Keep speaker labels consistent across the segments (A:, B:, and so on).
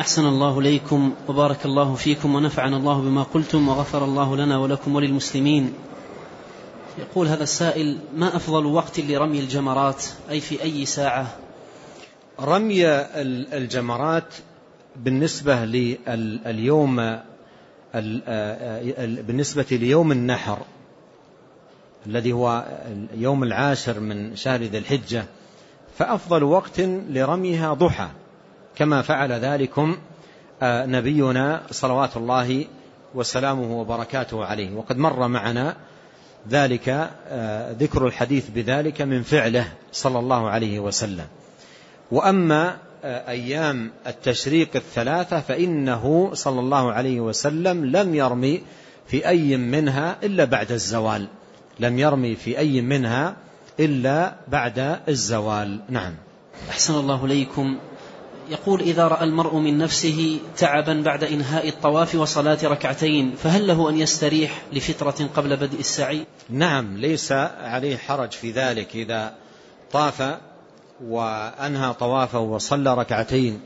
A: أحسن الله ليكم وبارك الله فيكم ونفعنا الله بما قلتم وغفر الله لنا ولكم وللمسلمين. يقول هذا السائل ما أفضل وقت لرمي الجمرات؟ أي في أي ساعة؟
B: رمي الجمرات بالنسبة لليوم بالنسبة ليوم النحر الذي هو يوم العاشر من شهر ذي الحجة فأفضل وقت لرميها ضحى. كما فعل ذلكم نبينا صلوات الله وسلامه وبركاته عليه. وقد مر معنا ذلك ذكر الحديث بذلك من فعله صلى الله عليه وسلم. وأما أيام التشريق الثلاثة فإنه صلى الله عليه وسلم لم يرمي في أي منها إلا بعد الزوال. لم يرمي في أي منها إلا بعد الزوال. نعم.
A: أحسن الله ليكم يقول إذا رأى المرء من نفسه تعبا بعد إنهاء الطواف وصلاة ركعتين فهل له أن يستريح لفترة قبل بدء السعي؟
B: نعم ليس عليه حرج في ذلك. إذا طاف وأنهى طوافه وصلى ركعتين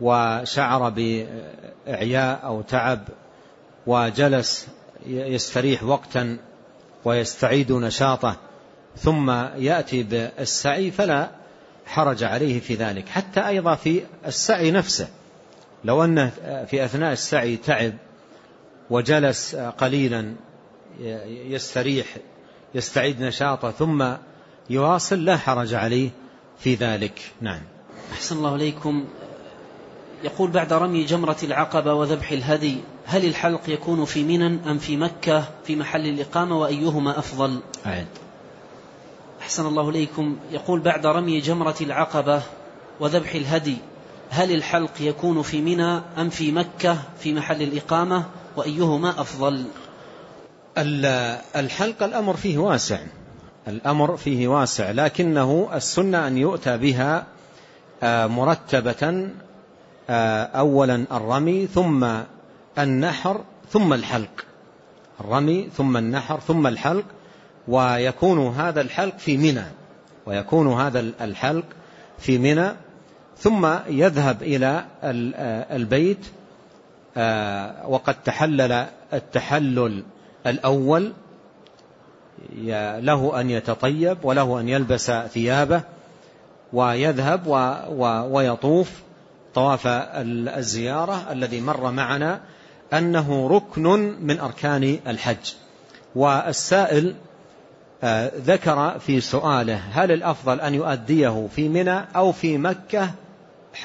B: وشعر بإعياء أو تعب وجلس يستريح وقتا ويستعيد نشاطه ثم يأتي بالسعي فلا حرج عليه في ذلك حتى أيضا في السعي نفسه. لو أنه في أثناء السعي تعب وجلس قليلا يستريح يستعيد نشاطه ثم يواصل لا حرج عليه في ذلك. نعم.
A: أحسن الله عليكم يقول بعد رمي جمرة العقبة وذبح الهدي هل الحلق يكون في منى أم في مكة في محل الإقامة وأيهما أفضل؟
B: أعد.
A: أحسن الله إليكم. يقول بعد رمي جمرة العقبة وذبح الهدي هل الحلق يكون في منى أم في مكة في محل الإقامة وأيهما أفضل؟
B: الحلق الأمر فيه واسع الأمر فيه واسع لكنه السنة أن يؤتى بها مرتبة أولا الرمي ثم النحر ثم الحلق. الرمي ثم النحر ثم الحلق ويكون هذا الحلق في منى ويكون هذا الحلق في منى. ثم يذهب إلى البيت وقد تحلل التحلل الأول. له أن يتطيب وله أن يلبس ثيابه ويذهب ويطوف طواف الزيارة الذي مر معنا أنه ركن من أركان الحج. والسائل ذكر في سؤاله هل الأفضل أن يؤديه في منى أو في مكة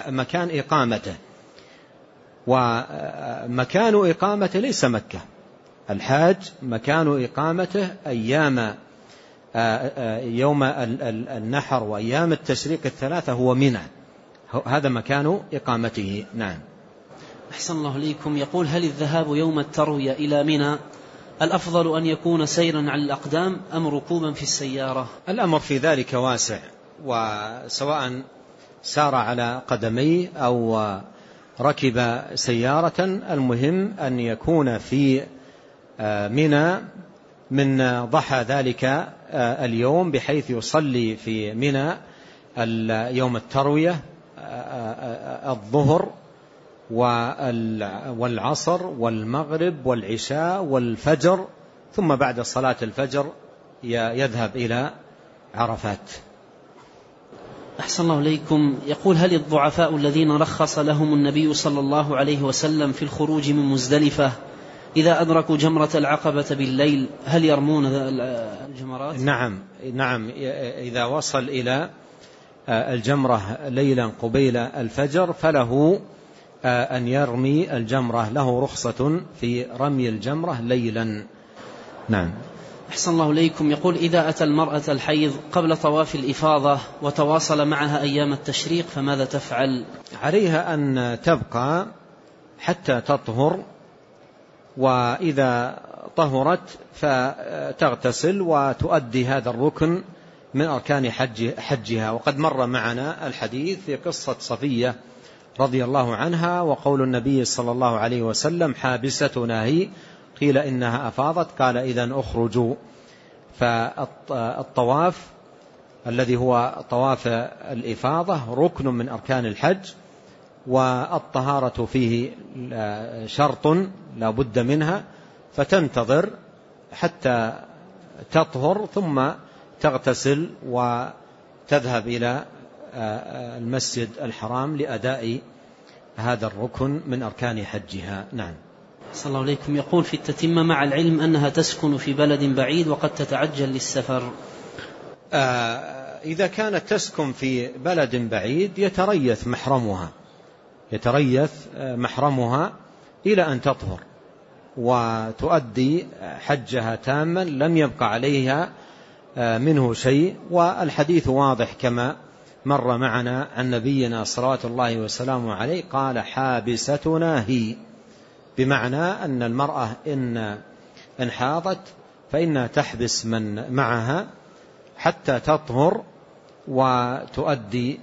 B: مكان إقامته؟ ومكان إقامته ليس مكة. الحاج مكان إقامته أيام يوم النحر وأيام التشريق الثلاثة هو منى. هذا مكان إقامته. نعم.
A: أحسن الله ليكم يقول هل الذهاب يوم التروية إلى منى الأفضل أن يكون سيرا على الأقدام أم ركوبا في السيارة؟
B: الأمر في ذلك واسع وسواء سار على قدميه أو ركب سيارة المهم أن يكون في منى من ضحى ذلك اليوم بحيث يصلي في منى يوم التروية الظهر. والعصر والمغرب والعشاء والفجر ثم بعد صلاة الفجر يذهب إلى عرفات.
A: أحسن الله إليكم. يقول هل الضعفاء الذين رخص لهم النبي صلى الله عليه وسلم في الخروج من مزدلفة إذا أدركوا جمرة العقبة بالليل هل يرمون الجمرات؟
B: نعم نعم. إذا وصل إلى الجمرة ليلا قبيل الفجر فله أن يرمي الجمرة. له رخصة في رمي الجمرة ليلا. نعم.
A: أحسن الله إليكم. يقول إذا أتى المرأة الحيض قبل طواف الإفاضة وتواصل معها أيام التشريق فماذا تفعل؟
B: عليها أن تبقى حتى تطهر وإذا طهرت فتغتسل وتؤدي هذا الركن من أركان حج حجها. وقد مر معنا الحديث في قصة صفية رضي الله عنها وقول النبي صلى الله عليه وسلم حابستنا هي قيل إنها أفاضت قال إذا أخرجوا. فالطواف الذي هو طواف الإفاضة ركن من أركان الحج والطهارة فيه شرط لا بد منها فتنتظر حتى تطهر ثم تغتسل وتذهب إلى المسجد الحرام لأداء هذا الركن من أركان حجها. نعم.
A: صلى الله عليكم. يقول في التتمة مع العلم أنها تسكن في بلد بعيد وقد تتعجل للسفر.
B: آه إذا كانت تسكن في بلد بعيد يتريث محرمها. يتريث آه، محرمها إلى أن تطهر وتؤدي حجها تاما لم يبقى عليها آه، منه شيء. والحديث واضح كما مر معنا عن نبينا صلوات الله وسلامه عليه قال حابستنا هي بمعنى أن المرأة إن انحاضت فإنها تحبس من معها حتى تطهر وتؤدي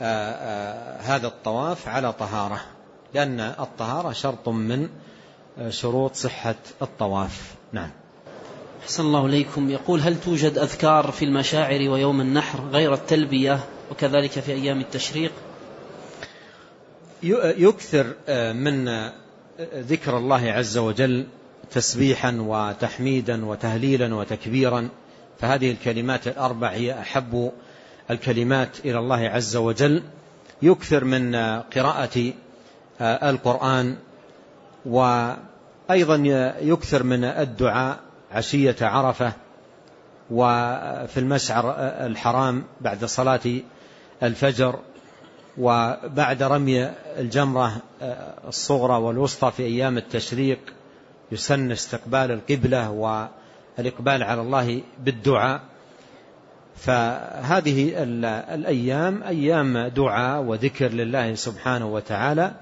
B: آه، آه، هذا الطواف على طهارة لأن الطهارة شرط من آه، شروط صحة الطواف. نعم.
A: أحسن الله إليكم. يقول هل توجد أذكار في المشاعر ويوم النحر غير التلبية؟ وكذلك في أيام التشريق.
B: يكثر من ذكر الله عز وجل تسبيحا وتحميدا وتهليلا وتكبيرا. فهذه الكلمات الأربع هي أحب الكلمات إلى الله عز وجل. يكثر من قراءة القرآن. وأيضا يكثر من الدعاء عشية عرفة. وفي المشعر الحرام بعد صلاة الفجر وبعد رمي الجمرة الصغرى والوسطى في أيام التشريق يسن استقبال القبلة والإقبال على الله بالدعاء. فهذه الأيام أيام دعاء وذكر لله سبحانه وتعالى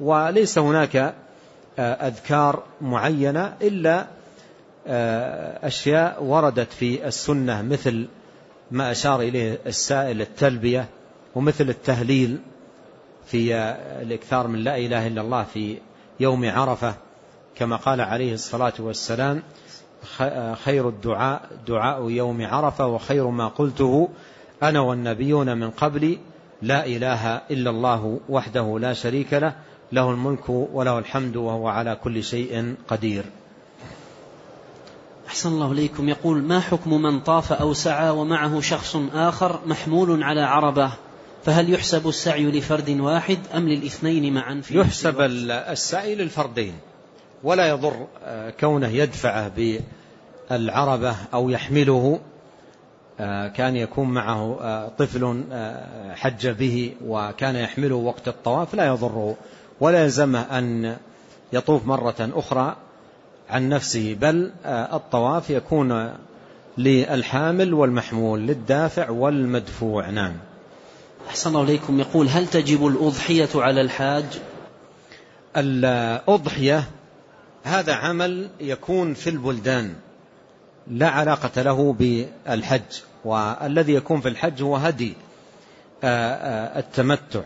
B: وليس هناك أذكار معينة إلا أشياء وردت في السنة مثل ما أشار إليه السائل التلبية ومثل التهليل في الإكثار من لا إله إلا الله في يوم عرفة كما قال عليه الصلاة والسلام خير الدعاء دعاء يوم عرفة وخير ما قلته أنا والنبيون من قبلي لا إله إلا الله وحده لا شريك له له الملك وله الحمد وهو على كل شيء قدير.
A: أحسن الله إليكم. يقول ما حكم من طاف أو سعى ومعه شخص آخر محمول على عربة؟ فهل يحسب السعي لفرد واحد أم للاثنين معا
B: في يحسب السعي للفردين. ولا يضر آه، كونه يدفعه بالعربة أو يحمله آه، كان يكون معه آه، طفل حج به وكان يحمله وقت الطواف لا يضره. ولا يلزمه أن يطوف مرة أخرى عن نفسه بل الطواف يكون للحامل والمحمول للدافع والمدفوع. نعم.
A: أحسن الله إليكم. يقول هل تجب الأضحية على الحاج؟
B: الأضحية هذا عمل يكون في البلدان لا علاقة له بالحج والذي يكون في الحج هو هدي آه، آه، التمتع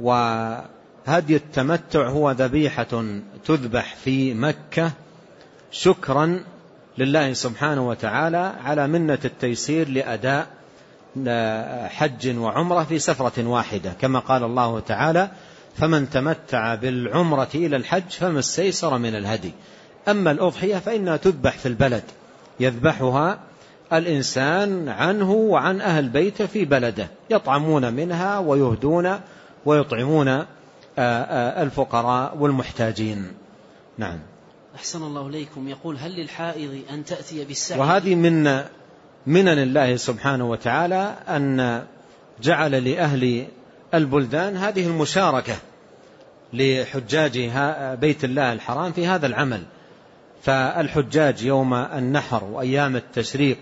B: وهدي التمتع هو ذبيحة تذبح في مكة شكرا لله سبحانه وتعالى على منة التيسير لأداء حج وعمرة في سفرة واحدة. كما قال الله تعالى فمن تمتع بالعمرة إلى الحج فما استيسر من الهدي. أما الأضحية فإنها تذبح في البلد. يذبحها الإنسان عنه وعن أهل بيته في بلده. يطعمون منها ويهدون ويطعمون آه، آه، الفقراء والمحتاجين. نعم.
A: أحسن الله إليكم. يقول هل للحائض أن تأتي بالسعي؟
B: وهذه من منن الله سبحانه وتعالى أن جعل لأهل البلدان هذه المشاركة لحجاج بيت الله الحرام في هذا العمل. فالحجاج يوم النحر وأيام التشريق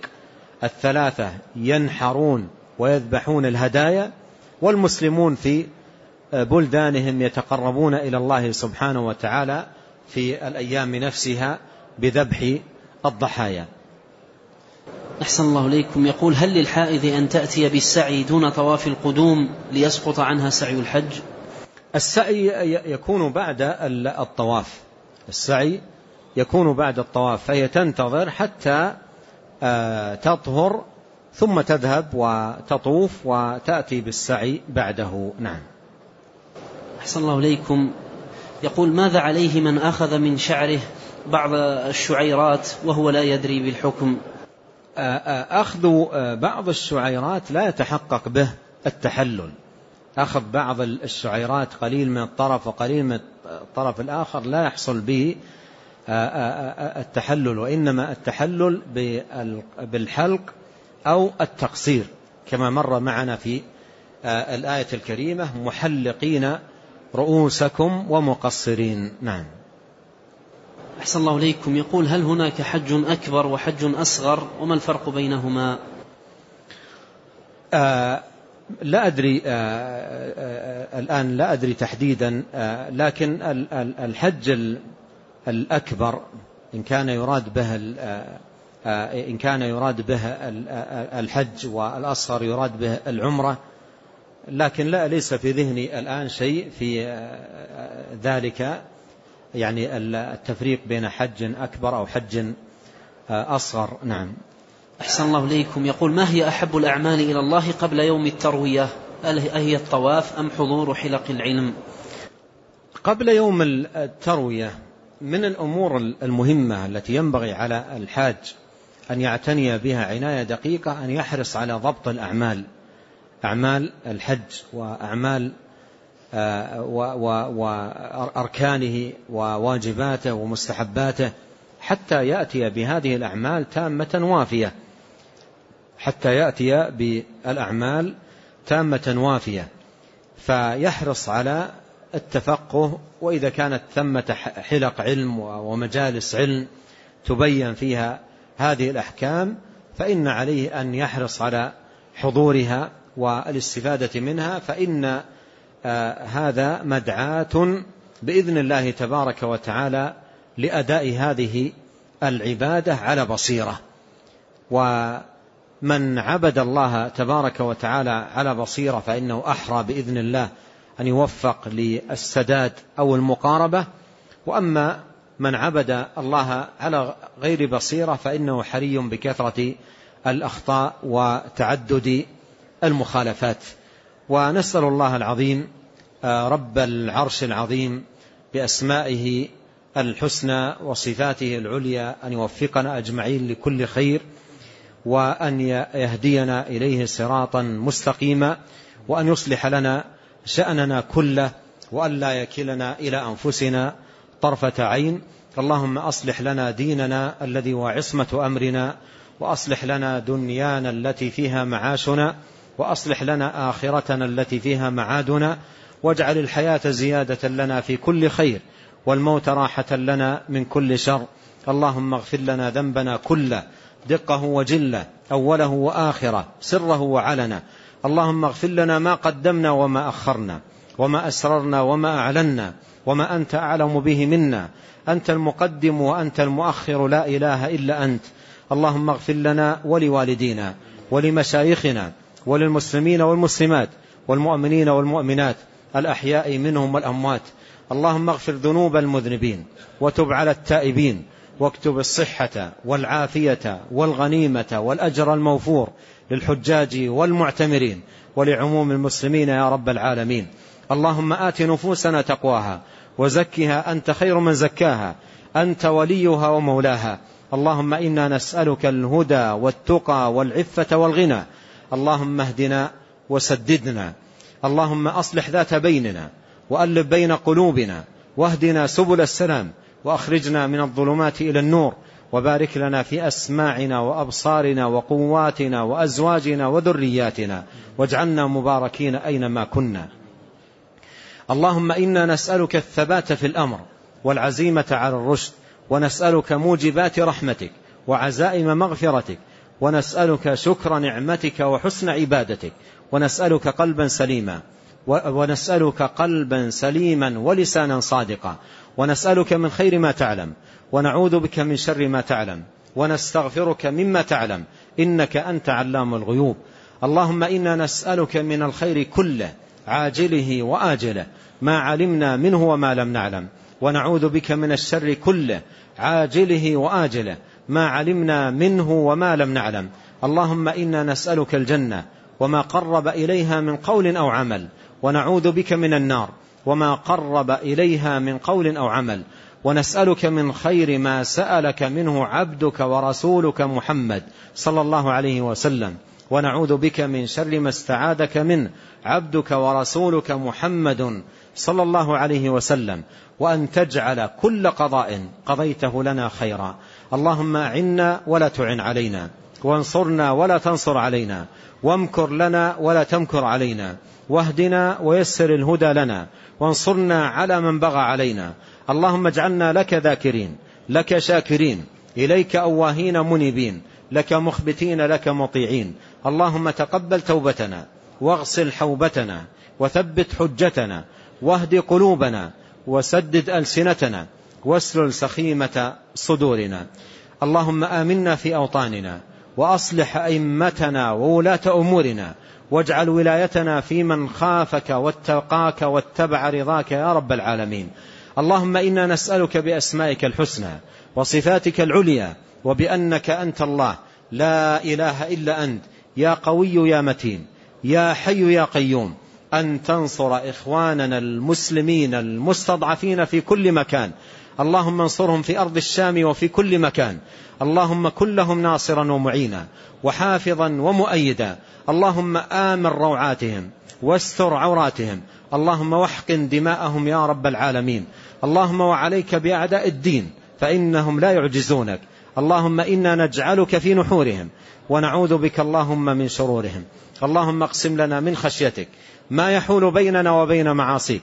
B: الثلاثة ينحرون ويذبحون الهدايا والمسلمون في بلدانهم يتقربون إلى الله سبحانه وتعالى في الأيام نفسها بذبح الضحايا.
A: أحسن الله إليكم يقول هل للحائض أن تأتي بالسعي دون طواف القدوم ليسقط عنها سعي الحج؟
B: السعي يكون بعد الطواف. السعي يكون بعد الطواف فهي تنتظر حتى آه، تطهر ثم تذهب وتطوف وتأتي بالسعي بعده. نعم.
A: أحسن الله إليكم يقول ماذا عليه من أخذ من شعره بعض الشعيرات وهو لا يدري بالحكم؟
B: أخذ بعض الشعيرات لا يتحقق به التحلل. أخذ بعض الشعيرات قليل من الطرف وقليل من الطرف الآخر لا يحصل به التحلل وإنما التحلل بالحلق أو التقصير. كما مر معنا في الآية الكريمة محلقين رؤوسكم ومقصرين. نعم.
A: أحسن الله إليكم. يقول هل هناك حج أكبر وحج أصغر وما الفرق بينهما؟
B: آه لا أدري آه آه الآن لا أدري تحديدا آه لكن الحج الأكبر إن كان يراد به آه، آه، إن كان يراد به الحج والأصغر يراد به العمرة لكن لا ليس في ذهني الآن شيء في آه، ذلك. يعني التفريق بين حج أكبر أو حج أصغر. نعم.
A: أحسن الله إليكم. يقول ما هي أحب الأعمال إلى الله قبل يوم التروية؟ هل هي الطواف أم حضور حلق العلم؟
B: قبل يوم التروية من الأمور المهمة التي ينبغي على الحاج أن يعتني بها عناية دقيقة أن يحرص على ضبط الأعمال أعمال الحج وأعمال آه، وأركانه وواجباته ومستحباته حتى يأتي بهذه الأعمال تامة وافية. حتى يأتي بالأعمال تامة وافية. فيحرص على التفقه وإذا كانت ثمة حلق علم ومجالس علم تبين فيها هذه الأحكام فإن عليه أن يحرص على حضورها والاستفادة منها فإن هذا مدعاة بإذن الله تبارك وتعالى لأداء هذه العبادة على بصيرة. ومن عبد الله تبارك وتعالى على بصيرة فإنه أحرى بإذن الله أن يوفق للسداد أو المقاربة. وأما من عبد الله على غير بصيرة فإنه حري بكثرة الأخطاء وتعدد المخالفات. ونسأل الله العظيم آه، رب العرش العظيم بأسمائه الحسنى وصفاته العليا أن يوفقنا أجمعين لكل خير وأن يهدينا إليه صراطا مستقيما وأن يصلح لنا شأننا كله وأن لا يكلنا إلى أنفسنا طرفة عين. اللهم أصلح لنا ديننا الذي هو عصمة أمرنا وأصلح لنا دنيانا التي فيها معاشنا. وأصلح لنا آخرتنا التي فيها معادنا واجعل الحياة زيادة لنا في كل خير والموت راحة لنا من كل شر. اللهم اغفر لنا ذنبنا كله دقه وجله أوله وآخره سره وعلنا اللهم اغفر لنا ما قدمنا وما أخرنا وما أسررنا وما أعلنا وما أنت أعلم به منا. أنت المقدم وأنت المؤخر لا إله إلا أنت. اللهم اغفر لنا ولوالدينا ولمشايخنا وللمسلمين والمسلمات والمؤمنين والمؤمنات الأحياء منهم والأموات. اللهم اغفر ذنوب المذنبين وتب على التائبين واكتب الصحة والعافية والغنيمة والأجر الموفور للحجاج والمعتمرين ولعموم المسلمين يا رب العالمين. اللهم آت نفوسنا تقواها وزكها أنت خير من زكاها أنت وليها ومولاها. اللهم إنا نسألك الهدى والتقى والعفة والغنى اللهم اهدنا وسددنا. اللهم أصلح ذات بيننا وألف بين قلوبنا واهدنا سبل السلام وأخرجنا من الظلمات إلى النور وبارك لنا في أسماعنا وأبصارنا وقواتنا وأزواجنا وذرياتنا واجعلنا مباركين أينما كنا. اللهم إنا نسألك الثبات في الأمر والعزيمة على الرشد ونسألك موجبات رحمتك وعزائم مغفرتك ونسألك شكر نعمتك وحسن عبادتك. ونسألك قلبا سليما ونسألك قلبا سليما ولسانا صادقا. ونسألك من خير ما تعلم. ونعوذ بك من شر ما تعلم. ونستغفرك مما تعلم. إنك أنت علام الغيوب. اللهم إنا نسألك من الخير كله عاجله وآجله ما علمنا منه وما لم نعلم. ونعوذ بك من الشر كله عاجله وآجله. ما علمنا منه وما لم نعلم. اللهم إنا نسألك الجنة وما قرب إليها من قول أو عمل ونعوذ بك من النار وما قرب إليها من قول أو عمل ونسألك من خير ما سألك منه عبدك ورسولك محمد صلى الله عليه وسلم. ونعوذ بك من شر ما استعاذك منه عبدك ورسولك محمد صلى الله عليه وسلم. وأن تجعل كل قضاء قضيته لنا خيرا. اللهم أعنا ولا تعن علينا وانصرنا ولا تنصر علينا وامكر لنا ولا تمكر علينا واهدنا ويسر الهدى لنا وانصرنا على من بغى علينا. اللهم اجعلنا لك ذاكرين لك شاكرين إليك أواهين منيبين لك مخبتين لك مطيعين. اللهم تقبل توبتنا واغسل حوبتنا وثبت حجتنا واهد قلوبنا وسدد ألسنتنا واسلل سخيمة صدورنا. اللهم آمنا في أوطاننا وأصلح أئمتنا وولاة أمورنا واجعل ولايتنا في من خافك واتقاك واتبع رضاك يا رب العالمين. اللهم إنا نسألك بأسمائك الحسنى وصفاتك العليا وبأنك أنت الله. لا إله إلا أنت يا قوي يا متين يا حي يا قيوم. أن تنصر إخواننا المسلمين المستضعفين في كل مكان اللهم انصرهم في أرض الشام وفي كل مكان. اللهم كن لهم ناصرا ومعينا وحافظا ومؤيدا. اللهم آمن روعاتهم واستر عوراتهم. اللهم واحقن دماءهم يا رب العالمين. اللهم وعليك بأعداء الدين فإنهم لا يعجزونك. اللهم إنا نجعلك في نحورهم ونعوذ بك اللهم من شرورهم. اللهم اقسم لنا من خشيتك ما يحول بيننا وبين معاصيك.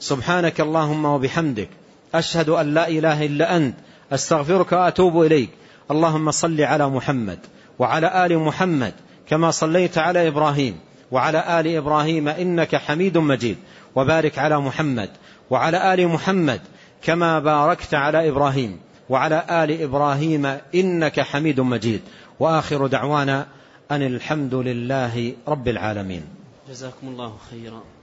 B: سبحانك اللهم وبحمدك أشهد أن لا إله إلا أنت أستغفرك وأتوب إليك. اللهم صل على محمد وعلى آل محمد كما صليت على إبراهيم وعلى آل إبراهيم إنك حميد مجيد. وبارك على محمد وعلى آل محمد كما باركت على إبراهيم وعلى آل إبراهيم إنك حميد مجيد. وآخر دعوانا أن الحمد لله رب العالمين.
A: جزاكم الله خيرا.